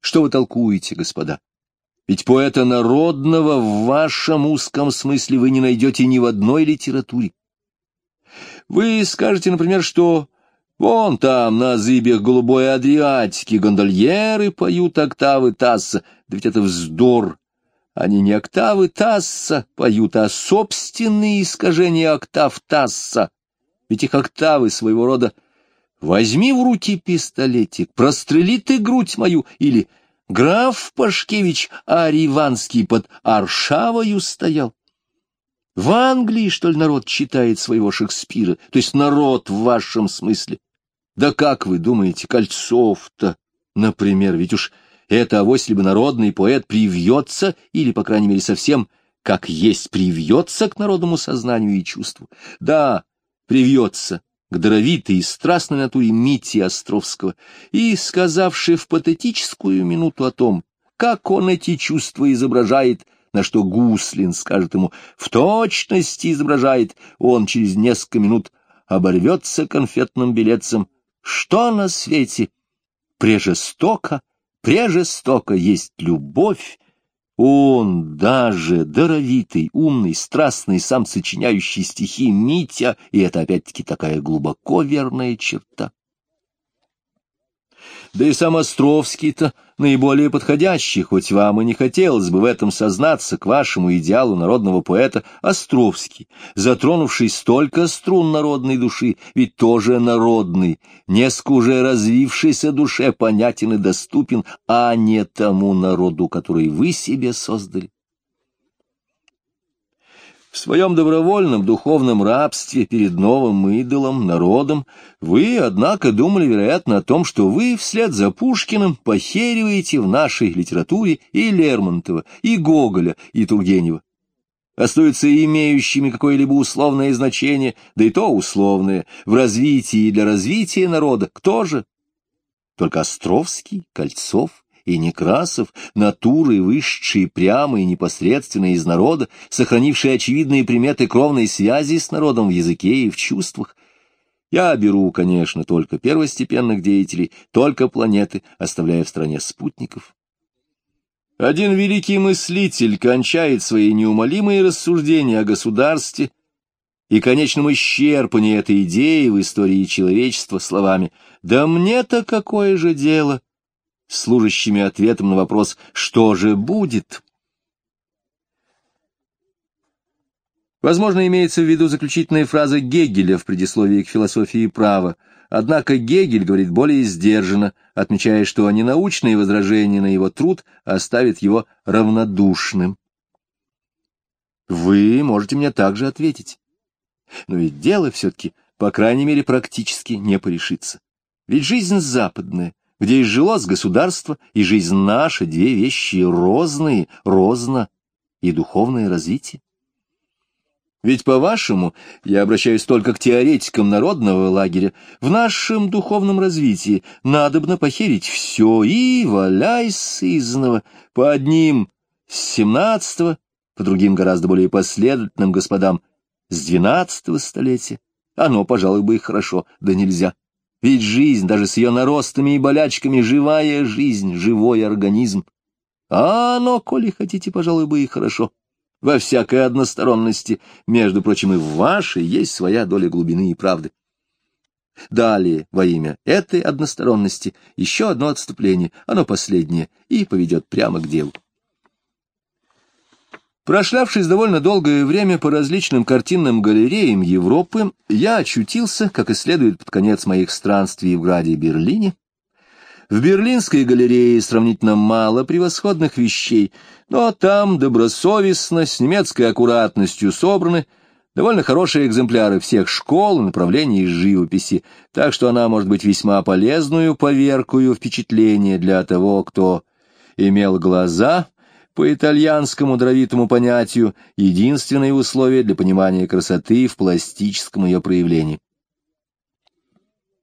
Что вы толкуете, господа? Ведь поэта народного в вашем узком смысле вы не найдете ни в одной литературе. Вы скажете, например, что вон там, на зыбях голубой Адриатики, гондольеры поют октавы Тасса. Да ведь это вздор. Они не октавы Тасса поют, а собственные искажения октав Тасса. Ведь их октавы своего рода «Возьми в руки пистолетик, прострели ты грудь мою» или «Граф Пашкевич Ариванский под Аршавою стоял». В Англии, что ли, народ читает своего Шекспира, то есть народ в вашем смысле? Да как вы думаете, Кольцов-то, например, ведь уж это авось либо народный поэт привьется, или, по крайней мере, совсем как есть привьется к народному сознанию и чувству. Да, привьется к даровитой и страстной натуре Мити Островского и, сказавший в патетическую минуту о том, как он эти чувства изображает, на что Гуслин скажет ему, в точности изображает, он через несколько минут оборвется конфетным билетцем. Что на свете? Прежестоко, прежестоко есть любовь, он даже даровитый, умный, страстный, сам сочиняющий стихи Митя, и это опять-таки такая глубоко верная черта. Да и сам Островский-то наиболее подходящий, хоть вам и не хотелось бы в этом сознаться к вашему идеалу народного поэта, Островский, затронувший столько струн народной души, ведь тоже народный, несколько уже развившейся душе понятен и доступен, а не тому народу, который вы себе создали. В своем добровольном духовном рабстве перед новым идолом, народом, вы, однако, думали, вероятно, о том, что вы вслед за Пушкиным похериваете в нашей литературе и Лермонтова, и Гоголя, и Тургенева. Остаются имеющими какое-либо условное значение, да и то условное, в развитии и для развития народа. Кто же? Только Островский, Кольцов, и Некрасов, натуры, высшие прямо и непосредственно из народа, сохранившие очевидные приметы кровной связи с народом в языке и в чувствах. Я беру, конечно, только первостепенных деятелей, только планеты, оставляя в стране спутников. Один великий мыслитель кончает свои неумолимые рассуждения о государстве и конечном исчерпании этой идеи в истории человечества словами «Да мне-то какое же дело!» Служащими ответом на вопрос «что же будет?». Возможно, имеется в виду заключительная фраза Гегеля в предисловии к философии права, однако Гегель говорит более сдержанно, отмечая, что ненаучные возражения на его труд оставят его равнодушным. Вы можете мне также ответить. Но ведь дело все-таки, по крайней мере, практически не порешится. Ведь жизнь западная, где и жилось государство, и жизнь наша, две вещи розные, розно и духовное развитие. Ведь, по-вашему, я обращаюсь только к теоретикам народного лагеря, в нашем духовном развитии надобно похерить все и валяй сызного по одним с семнадцатого, по другим гораздо более последовательным господам с двенадцатого столетия. Оно, пожалуй, бы и хорошо, да нельзя. Ведь жизнь, даже с ее наростами и болячками, живая жизнь, живой организм. А оно, коли хотите, пожалуй, бы и хорошо. Во всякой односторонности, между прочим, и в вашей есть своя доля глубины и правды. Далее, во имя этой односторонности, еще одно отступление, оно последнее, и поведет прямо к делу. Прошлявшись довольно долгое время по различным картинным галереям Европы, я очутился, как и следует под конец моих странствий в Граде Берлине. В Берлинской галерее сравнительно мало превосходных вещей, но там добросовестно, с немецкой аккуратностью собраны довольно хорошие экземпляры всех школ и направлений живописи, так что она может быть весьма полезную поверкую впечатление для того, кто имел глаза — по итальянскому дровитому понятию, единственное условие для понимания красоты в пластическом ее проявлении.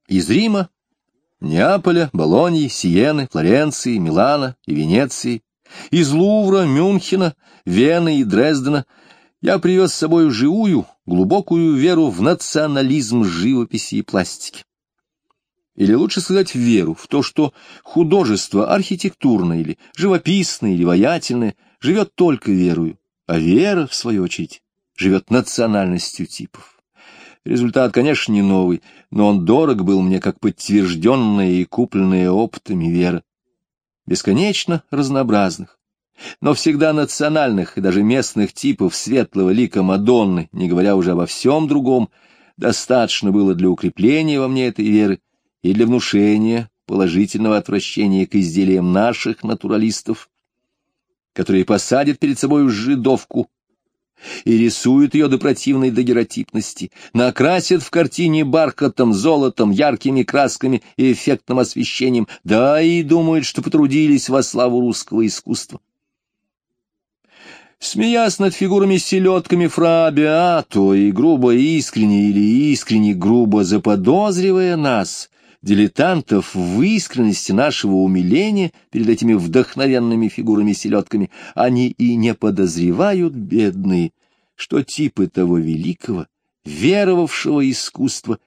Из Рима, Неаполя, Болоньи, Сиены, Флоренции, Милана и Венеции, из Лувра, Мюнхена, Вены и Дрездена я привез с собой живую, глубокую веру в национализм живописи и пластики. Или лучше сказать веру в то, что художество архитектурное или живописное или воятельное живет только верою, а вера, в свою очередь, живет национальностью типов. Результат, конечно, не новый, но он дорог был мне как подтвержденная и купленная опытами вера. Бесконечно разнообразных, но всегда национальных и даже местных типов светлого лика Мадонны, не говоря уже обо всем другом, достаточно было для укрепления во мне этой веры и для внушения положительного отвращения к изделиям наших натуралистов, которые посадят перед собой жидовку и рисуют ее до противной дагеротипности, накрасят в картине бархатом, золотом, яркими красками и эффектным освещением, да и думают, что потрудились во славу русского искусства. Смеясь над фигурами-селедками фра Беато и грубо искренне или искренне грубо заподозривая нас, дилетантов в искренности нашего умиления перед этими вдохновенными фигурами-селедками, они и не подозревают, бедные, что типы того великого, веровавшего искусства,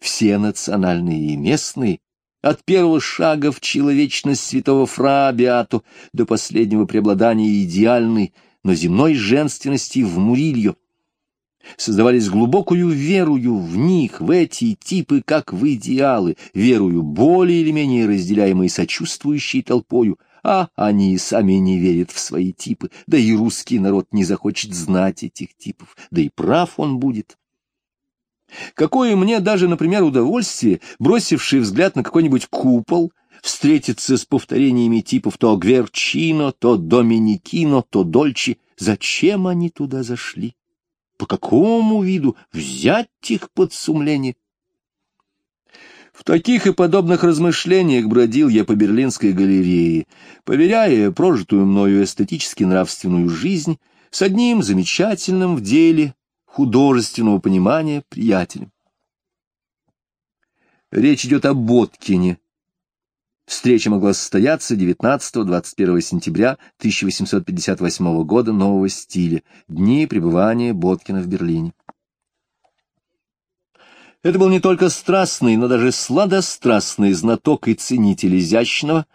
все национальные и местные, от первого шага в человечность святого Фрабиату до последнего преобладания идеальной, но земной женственности в Мурильо, создавались глубокую верою в них, в эти типы, как в идеалы, верою более или менее разделяемой сочувствующей толпою, а они и сами не верят в свои типы, да и русский народ не захочет знать этих типов, да и прав он будет. Какое мне даже, например, удовольствие, бросивший взгляд на какой-нибудь купол, встретиться с повторениями типов то Гверчино, то Доминикино, то Дольчи. Зачем они туда зашли? По какому виду взять их под сумление? В таких и подобных размышлениях бродил я по Берлинской галерее, поверяя прожитую мною эстетически нравственную жизнь с одним замечательным в деле художественного понимания приятелем. Речь идет о Боткине. Встреча могла состояться 19-21 сентября 1858 года нового стиля, дни пребывания Боткина в Берлине. Это был не только страстный, но даже сладострастный знаток и ценитель изящного,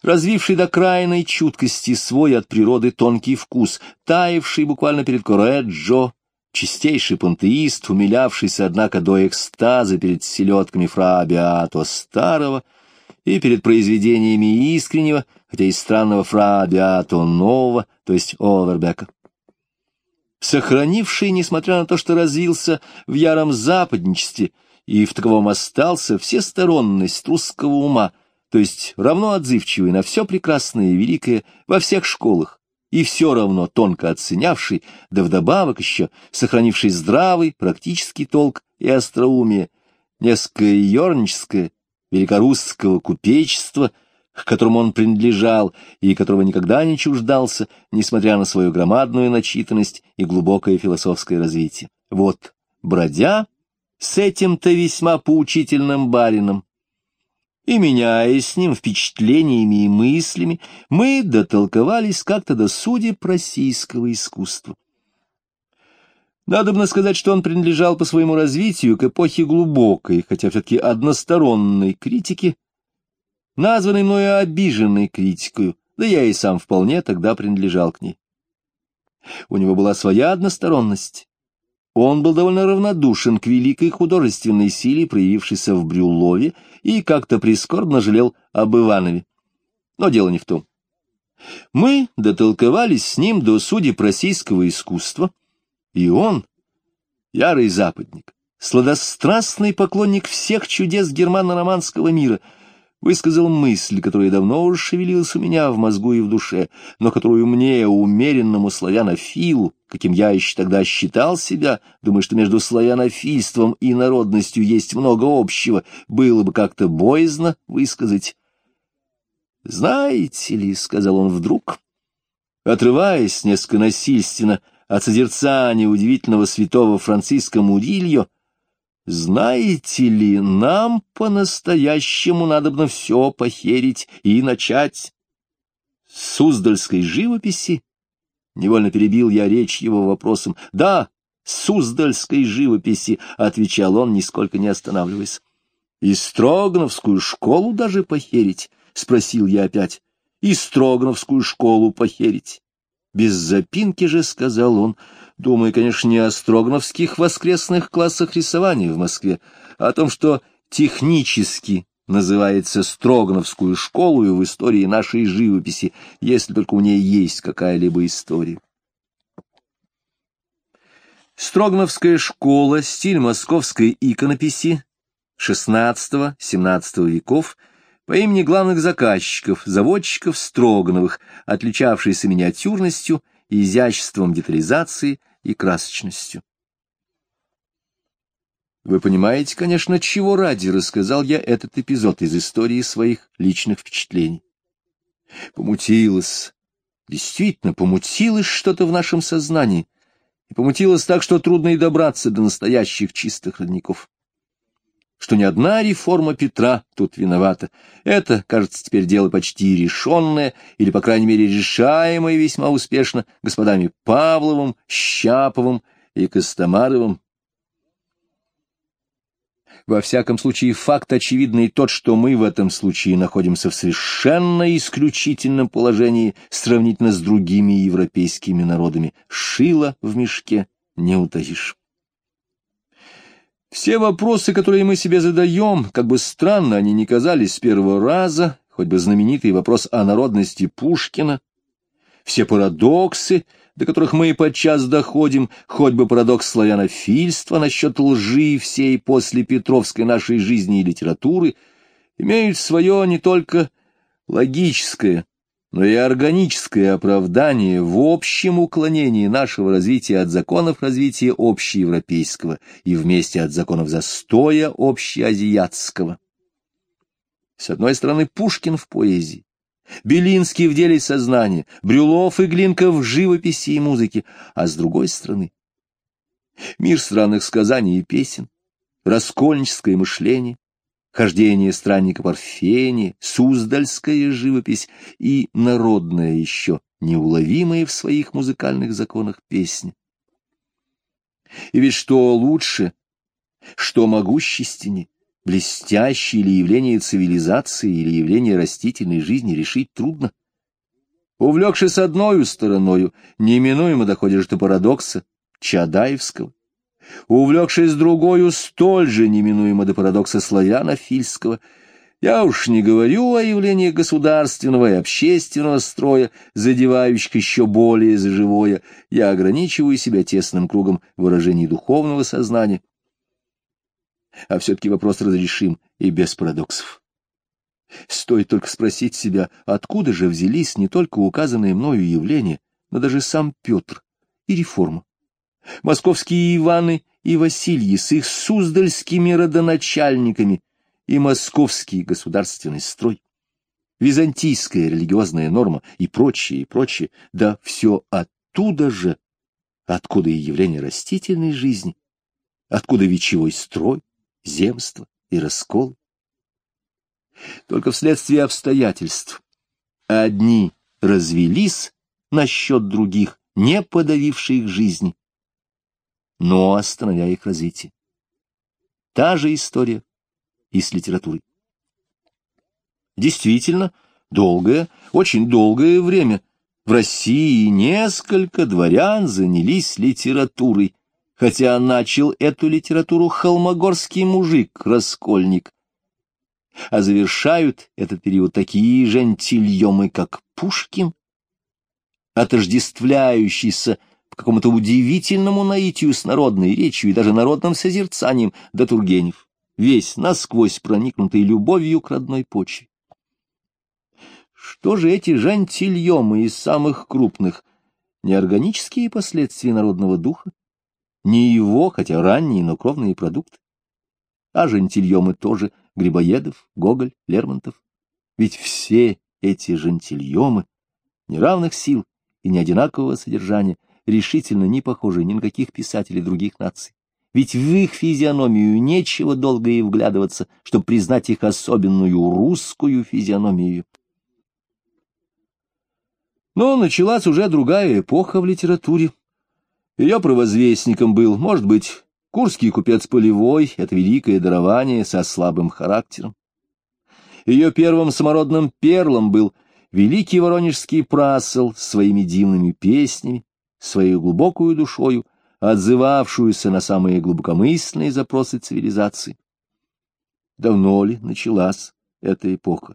развивший до крайней чуткости свой от природы тонкий вкус, таявший буквально перед Кореджо, чистейший пантеист, умилявшийся, однако, до экстаза перед селедками фра Беато Старого и перед произведениями искреннего, хотя и странного фра Беато Нового, то есть Овербека. Сохранивший, несмотря на то, что развился в яром западничестве и в таковом остался, всесторонность русского ума, то есть равно отзывчивый на все прекрасное и великое во всех школах, и все равно тонко оценявший, да вдобавок еще сохранивший здравый практический толк и остроумие, несколько ерническое, великорусского купечества, к которому он принадлежал и которого никогда не чуждался, несмотря на свою громадную начитанность и глубокое философское развитие. Вот, бродя с этим-то весьма поучительным барином, и, меняясь с ним впечатлениями и мыслями, мы дотолковались как-то до судеб российского искусства. Надобно сказать, что он принадлежал по своему развитию к эпохе глубокой, хотя все-таки односторонней критики, названной мною обиженной критикою, да я и сам вполне тогда принадлежал к ней. У него была своя односторонность, он был довольно равнодушен к великой художественной силе, проявившейся в Брюлове, и как-то прискорбно жалел об Иванове. Но дело не в том. Мы дотолковались с ним до судеб российского искусства, и он, ярый западник, сладострастный поклонник всех чудес германо-романского мира — высказал мысль, которая давно уже шевелилась у меня в мозгу и в душе, но которую мне, умеренному славянофилу, каким я еще тогда считал себя, думаю, что между славянофильством и народностью есть много общего, было бы как-то боязно высказать. «Знаете ли», — сказал он вдруг, отрываясь несколько насильственно от созерцания удивительного святого Франциска Мурильо, знаете ли, нам по-настоящему надобно все похерить и начать с Суздальской живописи. Невольно перебил я речь его вопросом. Да, Суздальской живописи, — отвечал он, нисколько не останавливаясь. И Строгановскую школу даже похерить? — спросил я опять. — И Строгановскую школу похерить. Без запинки же сказал он, думая, конечно, не о Строгановских воскресных классах рисования в Москве, а о том, что технически называется Строгановскую школу в истории нашей живописи, если только у нее есть какая-либо история. Строгановская школа, стиль московской иконописи XVI-XVII веков по имени главных заказчиков, заводчиков Строгановых, отличавшийся миниатюрностью, изяществом детализации и красочностью. Вы понимаете, конечно, чего ради рассказал я этот эпизод из истории своих личных впечатлений. Помутилось, действительно помутилось что-то в нашем сознании, и помутилось так, что трудно и добраться до настоящих чистых родников. Что ни одна реформа Петра тут виновата. Это, кажется, теперь дело почти решенное, или, по крайней мере, решаемое весьма успешно господами Павловым, Щаповым и Костомаровым, во всяком случае, факт очевидный тот, что мы в этом случае находимся в совершенно исключительном положении сравнительно с другими европейскими народами. Шило в мешке не утаишь. Все вопросы, которые мы себе задаем, как бы странно они ни казались с первого раза, хоть бы знаменитый вопрос о народности Пушкина, все парадоксы — до которых мы и подчас доходим, хоть бы парадокс славянофильства насчет лжи всей после Петровской нашей жизни и литературы, имеют свое не только логическое, но и органическое оправдание в общем уклонении нашего развития от законов развития общеевропейского и вместе от законов застоя общеазиатского. С одной стороны, Пушкин в поэзии, Белинский в деле сознания, Брюлов и Глинка в живописи и музыке, а с другой стороны мир странных сказаний и песен, раскольническое мышление, хождение странника Парфения, суздальская живопись и народная еще, неуловимая в своих музыкальных законах песня. И ведь что лучше, что могущественнее, блестящее ли явление цивилизации или явление растительной жизни решить трудно. Увлекшись одной стороною, неминуемо доходишь до парадокса Чадаевского. Увлекшись другою, столь же неминуемо до парадокса славянофильского. Я уж не говорю о явлениях государственного и общественного строя, задевающих еще более за живое. Я ограничиваю себя тесным кругом выражений духовного сознания а все-таки вопрос разрешим и без парадоксов. Стоит только спросить себя, откуда же взялись не только указанные мною явления, но даже сам Петр и реформа. Московские Иваны и Василии с их суздальскими родоначальниками и московский государственный строй, византийская религиозная норма и прочее, и прочее, да все оттуда же, откуда и явление растительной жизни, откуда вечевой строй, земство и раскол. Только вследствие обстоятельств одни развелись насчет других, не подавившие их жизни, но остановя их развитие. Та же история и с литературой. Действительно, долгое, очень долгое время в России несколько дворян занялись литературой, хотя начал эту литературу холмогорский мужик-раскольник. А завершают этот период такие же антильемы, как Пушкин, отождествляющийся какому-то удивительному наитию с народной речью и даже народным созерцанием до Тургенев, весь насквозь проникнутый любовью к родной почве. Что же эти жантильемы из самых крупных, неорганические последствия народного духа? Не его, хотя ранние, но кровные продукты. А жентильемы тоже Грибоедов, Гоголь, Лермонтов. Ведь все эти жентильемы неравных сил и не одинакового содержания решительно не похожи ни на каких писателей других наций. Ведь в их физиономию нечего долго и вглядываться, чтобы признать их особенную русскую физиономию. Но началась уже другая эпоха в литературе. Ее провозвестником был, может быть, Курский купец полевой — это великое дарование со слабым характером. Ее первым самородным перлом был великий воронежский прасол с своими дивными песнями, своей глубокую душою, отзывавшуюся на самые глубокомысленные запросы цивилизации. Давно ли началась эта эпоха?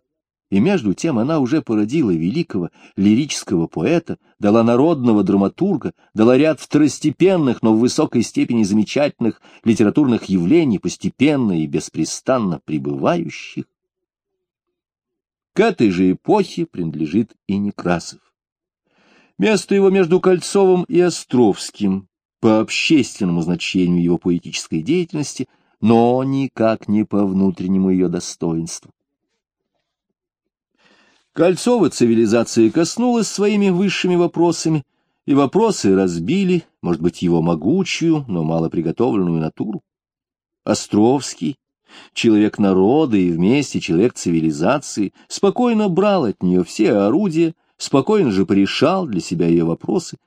И между тем она уже породила великого лирического поэта, дала народного драматурга, дала ряд второстепенных, но в высокой степени замечательных литературных явлений, постепенно и беспрестанно пребывающих. К этой же эпохе принадлежит и Некрасов. Место его между Кольцовым и Островским по общественному значению его поэтической деятельности, но никак не по внутреннему ее достоинству. Кольцова цивилизация коснулась своими высшими вопросами, и вопросы разбили, может быть, его могучую, но мало приготовленную натуру. Островский, человек народа и вместе человек цивилизации, спокойно брал от нее все орудия, спокойно же порешал для себя ее вопросы.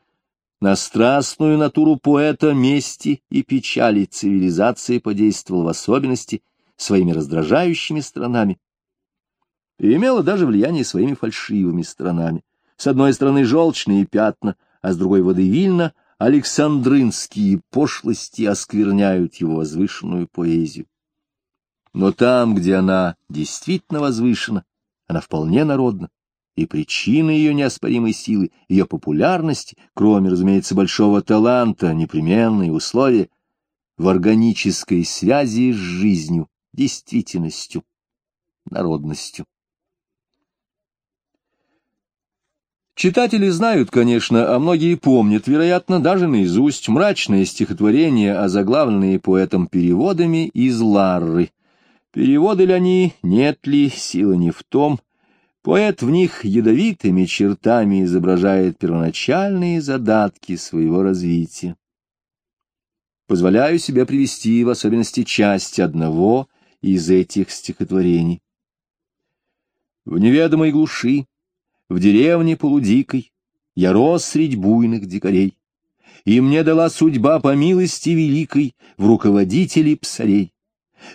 На страстную натуру поэта мести и печали цивилизация подействовала в особенности своими раздражающими сторонами, и имела даже влияние своими фальшивыми сторонами. С одной стороны желчные пятна, а с другой водевильно Александринские пошлости оскверняют его возвышенную поэзию. Но там, где она действительно возвышена, она вполне народна, и причина ее неоспоримой силы, ее популярности, кроме, разумеется, большого таланта, непременные условия, в органической связи с жизнью, действительностью, народностью. Читатели знают, конечно, а многие помнят, вероятно, даже наизусть мрачные стихотворения, озаглавленные поэтом переводами из Ларры. Переводы ли они, нет ли, сила не в том. Поэт в них ядовитыми чертами изображает первоначальные задатки своего развития. Позволяю себе привести в особенности часть одного из этих стихотворений. В неведомой глуши, в деревне полудикой я рос средь буйных дикарей, и мне дала судьба по милости великой в руководителей псарей.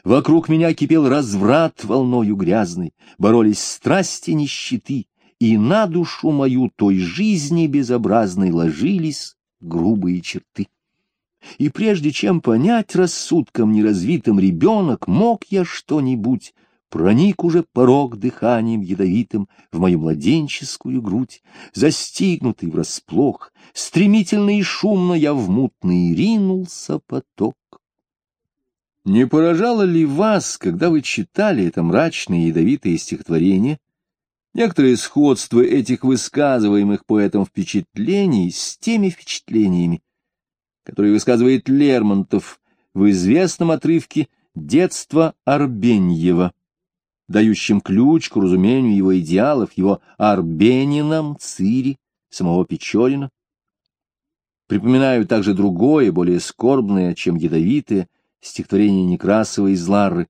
Вокруг меня кипел разврат волною грязной, боролись страсти нищеты, и на душу мою той жизни безобразной ложились грубые черты. И прежде чем понять рассудком неразвитым ребенок, мог я что-нибудь проник уже порог дыханием ядовитым в мою младенческую грудь, застигнутый врасплох, стремительно и шумно я в мутный ринулся поток. Не поражало ли вас, когда вы читали это мрачное и ядовитое стихотворение, некоторое сходство этих высказываемых поэтом впечатлений с теми впечатлениями, которые высказывает Лермонтов в известном отрывке «Детство Арбеньева», дающим ключ к разумению его идеалов, его Арбенином, Цири, самого Печорина. Припоминаю также другое, более скорбное, чем ядовитое, стихотворение Некрасова из Ларры.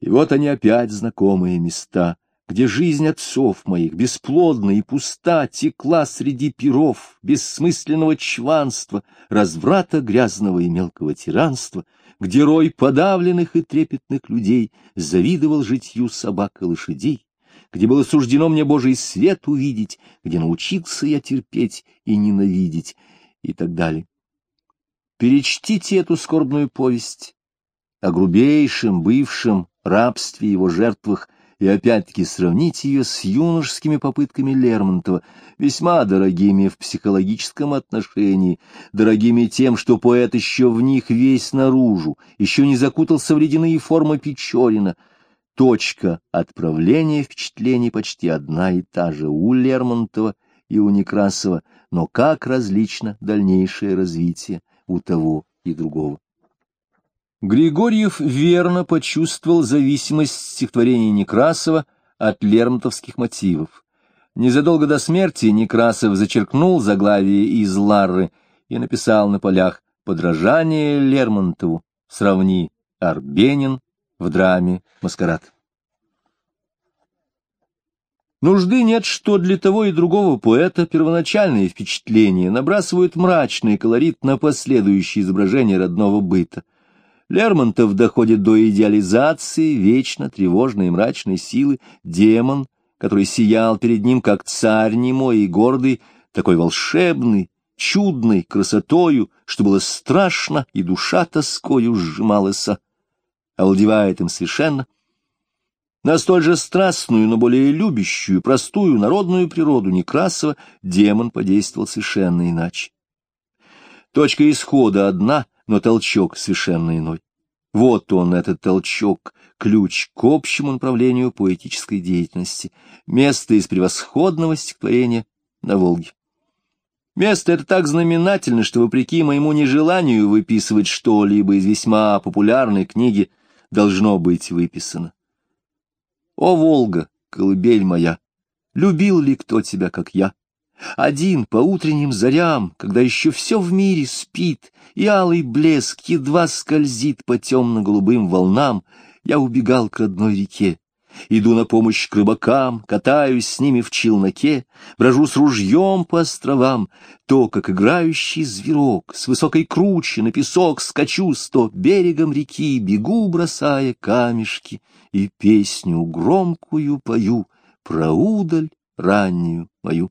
И вот они опять знакомые места, где жизнь отцов моих, бесплодна и пуста, текла среди перов, бессмысленного чванства, разврата грязного и мелкого тиранства — где рой подавленных и трепетных людей завидовал житью собак и лошадей, где было суждено мне Божий свет увидеть, где научился я терпеть и ненавидеть, и так далее. Перечтите эту скорбную повесть о грубейшем бывшем рабстве его жертвах и опять-таки сравнить ее с юношескими попытками Лермонтова, весьма дорогими в психологическом отношении, дорогими тем, что поэт еще в них весь наружу, еще не закутался в ледяные формы Печорина. Точка отправления впечатлений почти одна и та же у Лермонтова и у Некрасова, но как различно дальнейшее развитие у того и другого. Григорьев верно почувствовал зависимость стихотворения Некрасова от лермонтовских мотивов. Незадолго до смерти Некрасов зачеркнул заглавие из Ларры и написал на полях «Подражание Лермонтову. Сравни Арбенин в драме «Маскарад». Нужды нет, что для того и другого поэта первоначальные впечатления набрасывают мрачный колорит на последующие изображения родного быта. Лермонтов доходит до идеализации вечно тревожной и мрачной силы, демон, который сиял перед ним как царь немой и гордый, такой волшебный, чудной красотою, что было страшно, и душа тоскою сжималась, овладевает им совершенно, на столь же страстную, но более любящую, простую, народную природу Некрасова демон подействовал совершенно иначе. Точка исхода одна, но толчок совершенно иной. Вот он, этот толчок, ключ к общему направлению поэтической деятельности, место из превосходного стихотворения на Волге. Место это так знаменательно, что, вопреки моему нежеланию выписывать что-либо из весьма популярной книги, должно быть выписано. О, Волга, колыбель моя, любил ли кто тебя, как я? Один по утренним зарям, когда еще все в мире спит, и алый блеск едва скользит по темно-голубым волнам, я убегал к родной реке. Иду на помощь к рыбакам, катаюсь с ними в челноке, брожу с ружьем по островам, то, как играющий зверок, с высокой кручи на песок скачу, сто берегом реки бегу, бросая камешки — и песню громкую пою про удаль раннюю мою.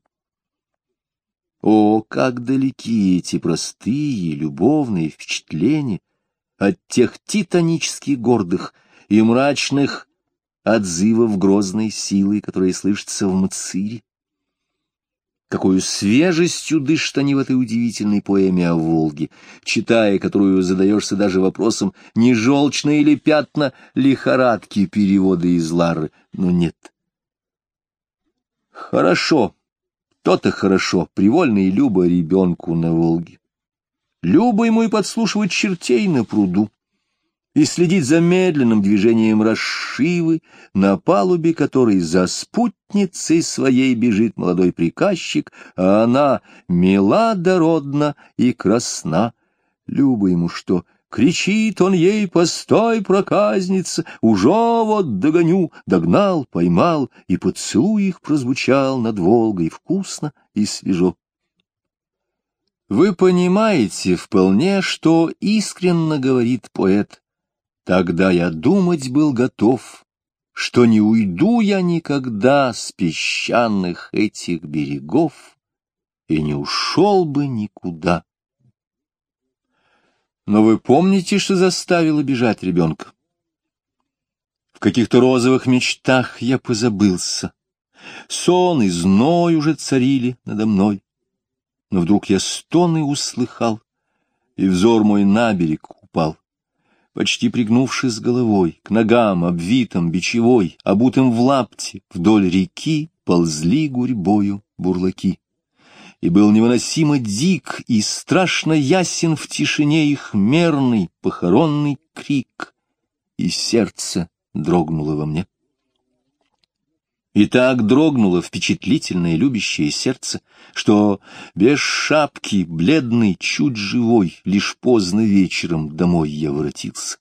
О, как далеки эти простые любовные впечатления от тех титанических гордых и мрачных отзывов грозной силы, которые слышатся в Мцире. Какой свежестью дышат они в этой удивительной поэме о Волге, читая которую задаешься даже вопросом, не желчные ли пятна лихорадки перевода из Лары, но нет. Хорошо, то-то хорошо, привольно и любо ребенку на Волге. Любо ему и подслушивать чертей на пруду и следить за медленным движением расшивы, на палубе которой за спутницей своей бежит молодой приказчик, а она мила, дородна и красна. Любо ему что, кричит он ей, постой, проказница, уже вот догоню, догнал, поймал, и поцелуй их прозвучал над Волгой вкусно и свежо. Вы понимаете вполне, что искренно говорит поэт. Тогда я думать был готов, что не уйду я никогда с песчаных этих берегов и не ушел бы никуда. Но вы помните, что заставило бежать ребенка? В каких-то розовых мечтах я позабылся. Сон и зной уже царили надо мной. Но вдруг я стоны услыхал, и взор мой на берег упал почти пригнувшись головой, к ногам, обвитым бичевой, обутым в лапти, вдоль реки ползли гурьбою бурлаки. И был невыносимо дик и страшно ясен в тишине их мерный похоронный крик, и сердце дрогнуло во мне. И так дрогнуло впечатлительное любящее сердце, что без шапки, бледный, чуть живой, лишь поздно вечером домой я воротился.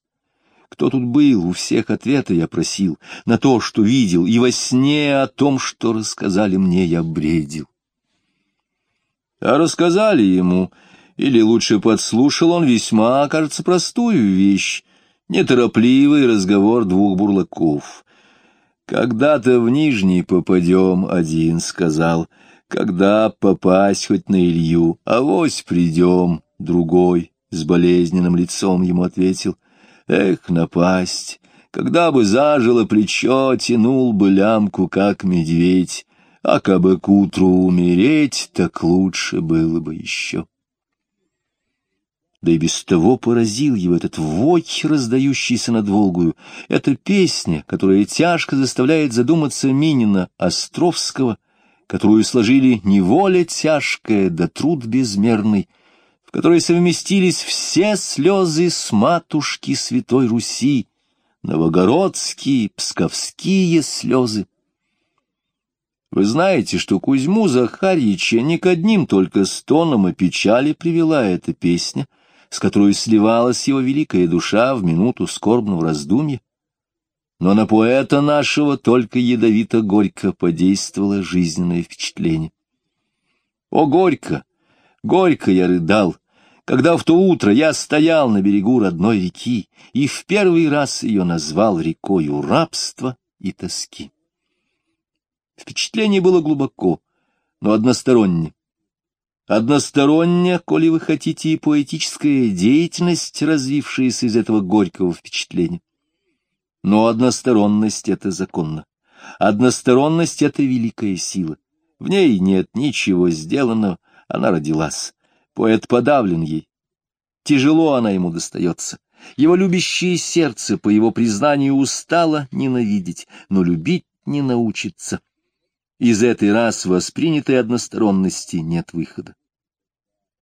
Кто тут был, у всех ответа я просил, на то, что видел, и во сне о том, что рассказали мне, я бредил. А рассказали ему, или лучше подслушал он весьма, кажется, простую вещь, неторопливый разговор двух бурлаков — «Когда-то в Нижний попадем», — один сказал. «Когда попасть хоть на Илью, авось придем», — другой с болезненным лицом ему ответил. «Эх, напасть! Когда бы зажило плечо, тянул бы лямку, как медведь, а кабы к утру умереть, так лучше было бы еще» да и без того поразил его этот вой, раздающийся над Волгою, эта песня, которая тяжко заставляет задуматься Минина Островского, которую сложили неволя тяжкая да труд безмерный, в которой совместились все слезы с матушки Святой Руси, новогородские, псковские слезы. Вы знаете, что Кузьму Захарьича не к одним только стонам и печали привела эта песня — с которой сливалась его великая душа в минуту скорбного раздумья. но на поэта нашего только ядовито-горько подействовало жизненное впечатление. О, горько! Горько я рыдал, когда в то утро я стоял на берегу родной реки и в первый раз ее назвал рекою рабства и тоски. Впечатление было глубоко, но односторонне. Односторонняя, коли вы хотите, и поэтическая деятельность, развившаяся из этого горького впечатления. Но односторонность — это законно. Односторонность — это великая сила. В ней нет ничего сделанного, она родилась. Поэт подавлен ей. Тяжело она ему достается. Его любящее сердце, по его признанию, устало ненавидеть, но любить не научится. Из этой раз воспринятой односторонности нет выхода.